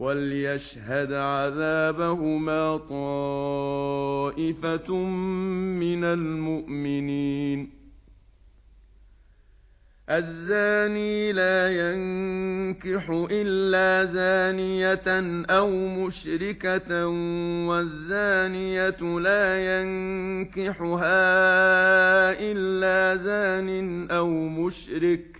وَلْيَشْهَدْ عَذَابَهُمَا طَائِفَةٌ مِنَ الْمُؤْمِنِينَ. الزَّانِي لَا يَنكِحُ إِلَّا زَانِيَةً أَوْ مُشْرِكَةً وَالزَّانِيَةُ لَا يَنكِحُهَا إِلَّا زَانٍ أَوْ مُشْرِكٌ.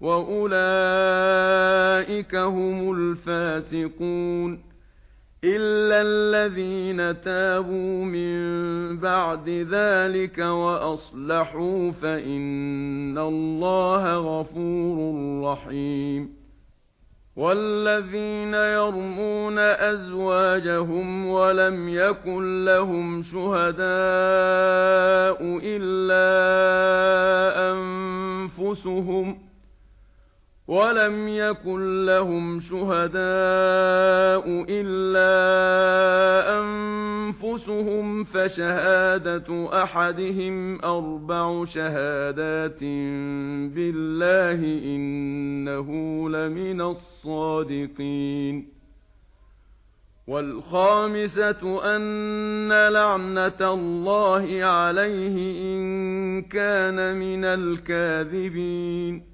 وَأُولَئِكَ هُمُ الْفَاسِقُونَ إِلَّا الَّذِينَ تَابُوا مِن بَعْدِ ذَلِكَ وَأَصْلَحُوا فَإِنَّ اللَّهَ غَفُورٌ رَّحِيمٌ وَالَّذِينَ يَرْمُونَ أَزْوَاجَهُمْ وَلَمْ يَكُن لَّهُمْ شُهَدَاءُ إِلَّا أَنفُسُهُمْ وَلَمْ يَكُنْ لَهُمْ شُهَدَاءُ إِلَّا أَنفُسُهُمْ فَشَهَادَةُ أَحَدِهِمْ أَرْبَعُ شَهَادَاتٍ بِاللَّهِ إِنَّهُ لَمِنَ الصَّادِقِينَ وَالْخَامِسَةُ أَنَّ لَعْنَةَ اللَّهِ عَلَيْهِ إِن كَانَ مِنَ الْكَاذِبِينَ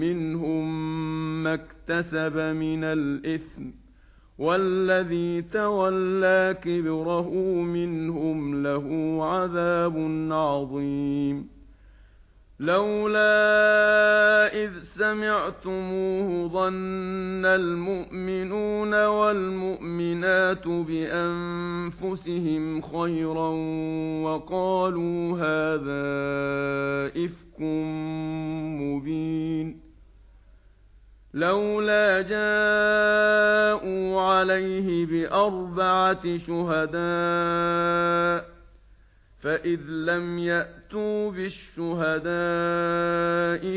مَّا اكْتَسَبَ مِنَ الْإِثْمِ وَالَّذِي تَوَلَّى كِبْرَهُ مِنْهُمْ لَهُ عَذَابٌ عَظِيمٌ. لَوْلَا إِذْ سَمِعْتُمُوهُ ظَنَّ الْمُؤْمِنُونَ وَالْمُؤْمِنَاتُ بِأَنفُسِهِمْ خَيْرًا وَقَالُوا هَذَا إِفْكٌ مُبِينٌ. لولا جاءوا عليه بأربعة شهداء فإذ لم يأتوا بالشهداء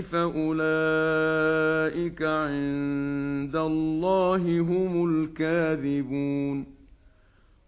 فأولئك عند الله هم الكاذبون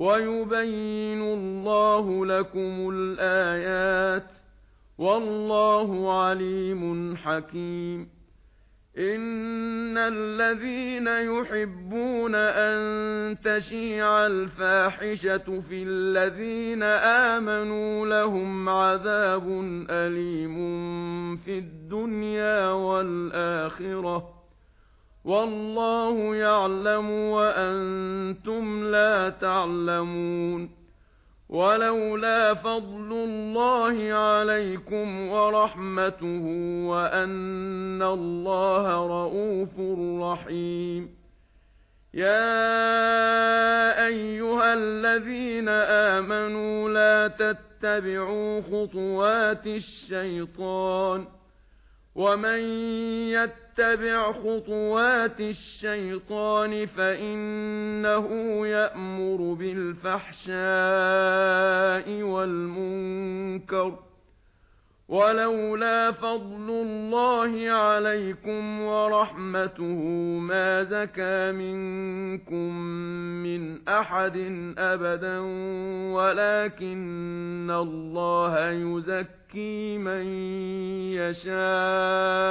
وَيُبَيِّنُ اللَّهُ لَكُمُ الْآيَاتِ وَاللَّهُ عَلِيمٌ حَكِيمٌ إِنَّ الَّذِينَ يُحِبُّونَ أَن تَشِيعَ الْفَاحِشَةُ فِي الَّذِينَ آمَنُوا لَهُمْ عَذَابٌ أَلِيمٌ فِي الدُّنْيَا وَالْآخِرَةِ والله يعلم وأنتم لا تعلمون ولولا فضل الله عليكم ورحمته وأن الله رؤوف رحيم. يا أيها الذين آمنوا لا تتبعوا خطوات الشيطان ومن يتبع اتَّبِعْ خُطُوَاتِ الشَّيْطَانِ فَإِنَّهُ يَأْمُرُ بِالْفَحْشَاءِ وَالْمُنكَرِ وَلَوْلَا فَضْلُ اللَّهِ عَلَيْكُمْ وَرَحْمَتُهُ مَا زَكَى مِنكُم مِّنْ أَحَدٍ أَبَدًا وَلَكِنَّ اللَّهَ يُزَكِّي مَن يَشَاءُ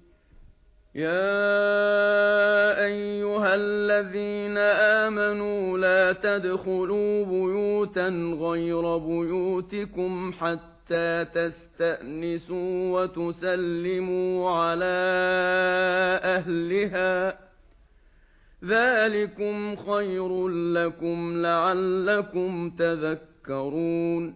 يا ايها الذين امنوا لا تدخلوا بيوتا غير بيوتكم حتى تستأنسوا وتسلموا على اهلها ذلكم خير لكم لعلكم تذكرون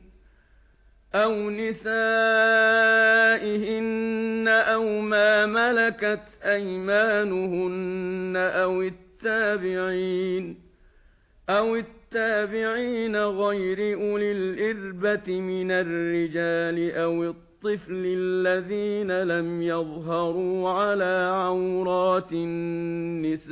أَوْ نِسَائِهِنَّ أَوْ مَا مَلَكَتْ أَيْمَانُهُنَّ أَوْ التَّابِعِينَ أَوْ التَّابِعِينَ غَيْرِ أُولِي الْإِرْبَةِ مِنَ الرِّجَالِ أَوْ الطِّفْلِ الَّذِينَ لَمْ يَظْهَرُوا عَلَى عَوْرَاتِ النِّسَاءِ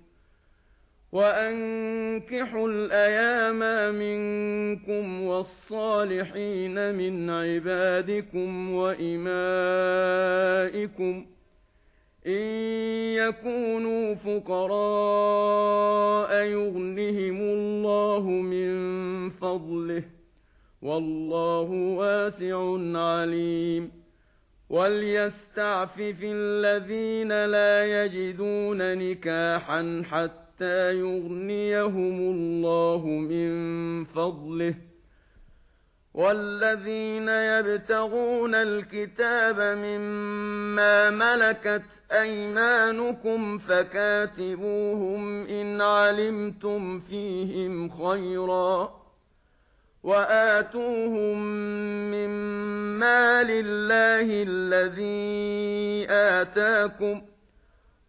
وَأَنكِحُوا الْأَيَامَ مِنكُمْ وَالصَّالِحِينَ مِنْ عِبَادِكُمْ وَإِمَائِكُمْ إِن يَكُونُوا فُقَرَاءَ يُغْنِهِمُ اللَّهُ مِنْ فَضْلِهِ وَاللَّهُ وَاسِعٌ عَلِيمٌ وَلْيَسْتَعْفِفِ الَّذِينَ لَا يَجِدُونَ نِكَاحًا حَتَّى حَتَّى يُغْنِيَهُمُ اللَّهُ مِنْ فَضْلِهِ وَالَّذِينَ يَبْتَغُونَ الْكِتَابَ مِمَّا مَلَكَتْ أَيْمَانُكُمْ فَكَاتِبُوهُمْ إِنْ عَلِمْتُمْ فِيهِمْ خَيْرًا وَآتُوهُم مِّمَّا لِلَّهِ الَّذِي آتَاكُمْ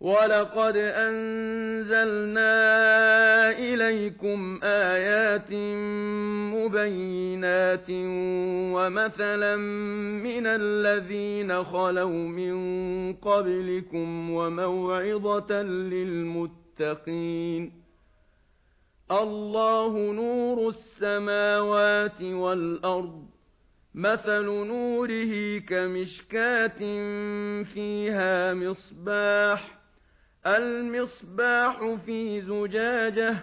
وَلَقَدْ أَنزَلْنَا إِلَيْكُمْ آيَاتٍ مُبَيِّنَاتٍ وَمَثَلًا مِنَ الَّذِينَ خَلَوْا مِن قَبْلِكُمْ وَمَوْعِظَةً لِّلْمُتَّقِينَ اللَّهُ نُورُ السَّمَاوَاتِ وَالْأَرْضِ مَثَلُ نُورِهِ كَمِشْكَاةٍ فِيهَا مِصْبَاحٌ المصباح في زجاجة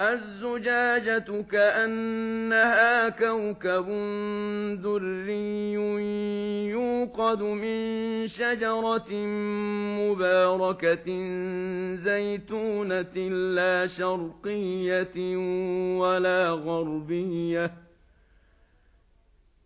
الزجاجة كأنها كوكب دري يوقد من شجرة مباركة زيتونة لا شرقية ولا غربية.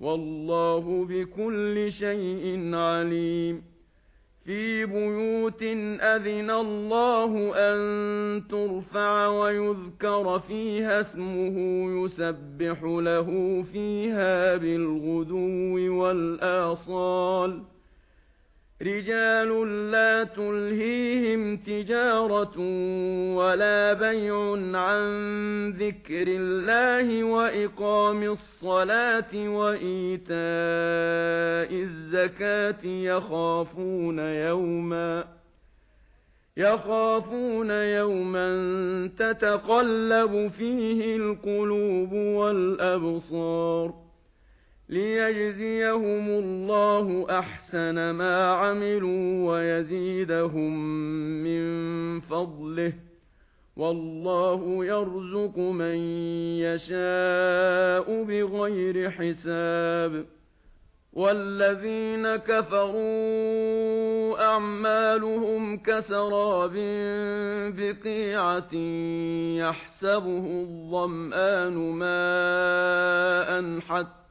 والله بكل شيء عليم. في بيوت أذن الله أن ترفع ويذكر فيها اسمه يسبح له فيها بالغدو والآصال. رجال لا تلهيهم تِجَارَةٌ وَلَا بَيْعٌ عَن ذِكْرِ اللَّهِ وَإِقَامِ الصَّلَاةِ وَإِيتَاءِ الزَّكَاةِ يَخَافُونَ يَوْمًا يَخَافُونَ يَوْمًا تَتَقَلَّبُ فِيهِ الْقُلُوبُ وَالْأَبْصَارُ لِيَجْزِيَهُمُ اللَّهُ أَحْسَنَ مَا عَمِلُوا وَيَزِيدَهُم مِّن فَضْلِهِ وَاللَّهُ يَرْزُقُ مَن يَشَاءُ بِغَيْرِ حِسَابٍ وَالَّذِينَ كَفَرُوا أَعْمَالُهُمْ كَسَرَابٍ بِقِيعَةٍ يَحْسَبُهُ الظَّمْآنُ مَاءً حَتَّى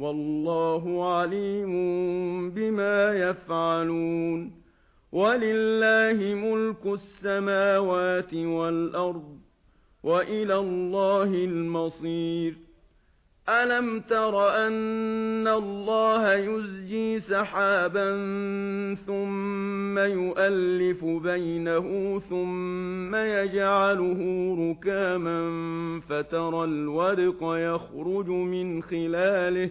والله عليم بما يفعلون. ولله ملك السماوات والأرض وإلى الله المصير. ألم تر أن الله يزجي سحابا ثم يؤلف بينه ثم يجعله ركاما فترى الورق يخرج من خلاله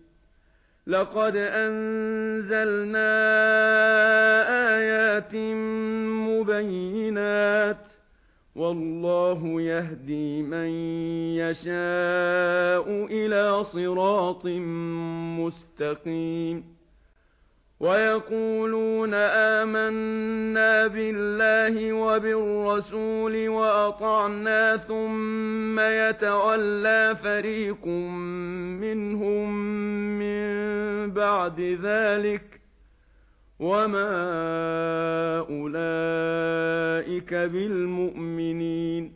لقد أنزلنا آيات مبينات والله يهدي من يشاء إلى صراط مستقيم وَيَقُولُونَ آمَنَّا بِاللَّهِ وَبِالرَّسُولِ وَأَطَعْنَا ثُمَّ يَتَوَلَّى فَرِيقٌ مِنْهُمْ مِنْ بَعْدِ ذَلِكَ وَمَا أُولَئِكَ بِالْمُؤْمِنِينَ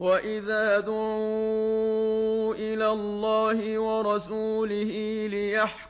وَإِذَا دُعُوا إِلَى اللَّهِ وَرَسُولِهِ لِيَحْكُمُوا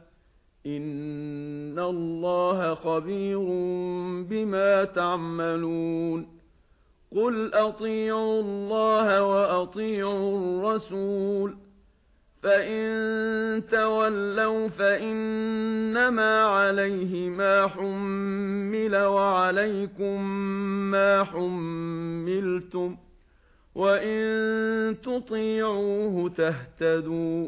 ان الله خبير بما تعملون قل اطيعوا الله واطيعوا الرسول فان تولوا فانما عليه ما حمل وعليكم ما حملتم وان تطيعوه تهتدوا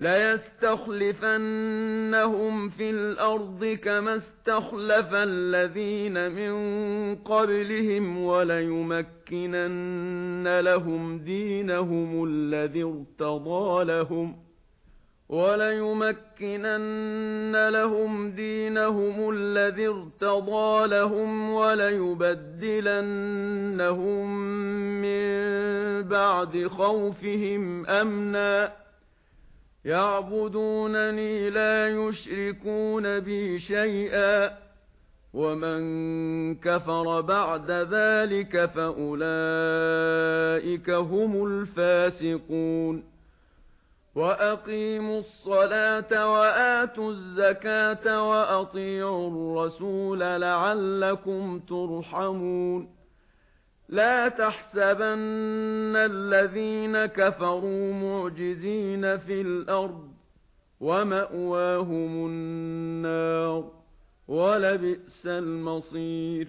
لا يستخلفنهم في الأرض كما استخلف الذين من قبلهم ولا يمكنن لهم دينهم الذي ارتضى لهم ولا يمكنن لهم دينهم الذي ارتضى لهم ولا يبدلنهم من بعد خوفهم امنا يَعْبُدُونَنِي لَا يُشْرِكُونَ بِي شَيْئًا وَمَن كَفَرَ بَعْدَ ذَلِكَ فَأُولَئِكَ هُمُ الْفَاسِقُونَ. وَأَقِيمُوا الصَّلَاةَ وَآتُوا الزَّكَاةَ وَأَطِيعُوا الرَّسُولَ لَعَلَّكُمْ تُرْحَمُونَ. لا تحسبن الذين كفروا معجزين في الأرض ومأواهم النار ولبئس المصير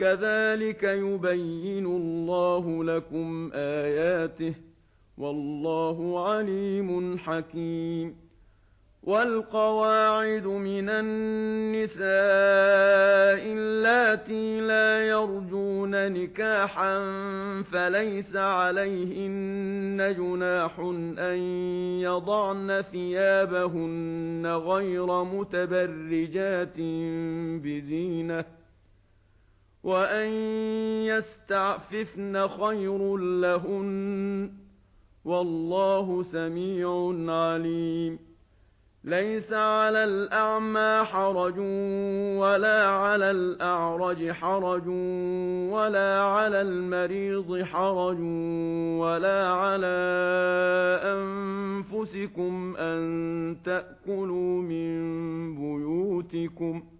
كَذَلِكَ يُبَيِّنُ اللَّهُ لَكُمْ آيَاتِهِ وَاللَّهُ عَلِيمٌ حَكِيمٌ. وَالْقَوَاعِدُ مِنَ النِّسَاءِ اللَّاتِي لَا يَرْجُونَ نِكَاحًا فَلَيْسَ عَلَيْهِنَّ جُنَاحٌ أَن يَضَعْنَ ثِيَابَهُنَّ غَيْرَ مُتَبَرِّجَاتٍ بِزِينَةٍ وَأَن يَسْتَعْفِفْنَ خَيْرٌ لَّهُنَّ وَاللَّهُ سَمِيعٌ عَلِيمٌ لَيْسَ عَلَى الْأَعْمَى حَرَجٌ وَلَا عَلَى الْأَعْرَجِ حَرَجٌ وَلَا عَلَى الْمَرِيضِ حَرَجٌ وَلَا عَلَى أَنفُسِكُمْ أَن تَأْكُلُوا مِن بُيُوتِكُمْ ۗ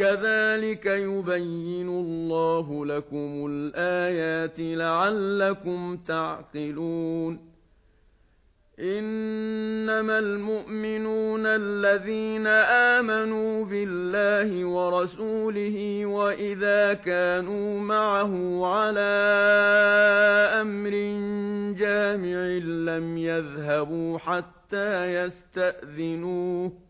كَذَلِكَ يُبَيِّنُ اللَّهُ لَكُمُ الْآيَاتِ لَعَلَّكُمْ تَعْقِلُونَ إِنَّمَا الْمُؤْمِنُونَ الَّذِينَ آمَنُوا بِاللَّهِ وَرَسُولِهِ وَإِذَا كَانُوا مَعَهُ عَلَى أَمْرٍ جَامِعٍ لَّمْ يَذْهَبُوا حَتَّى يَسْتَأْذِنُوهُ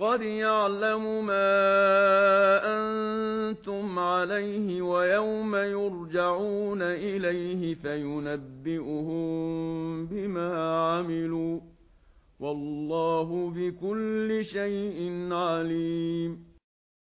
قَدْ يَعْلَمُ مَا أَنْتُمْ عَلَيْهِ وَيَوْمَ يُرْجَعُونَ إِلَيْهِ فَيُنَبِّئُهُم بِمَا عَمِلُوا وَاللَّهُ بِكُلِّ شَيْءٍ عَلِيمٌ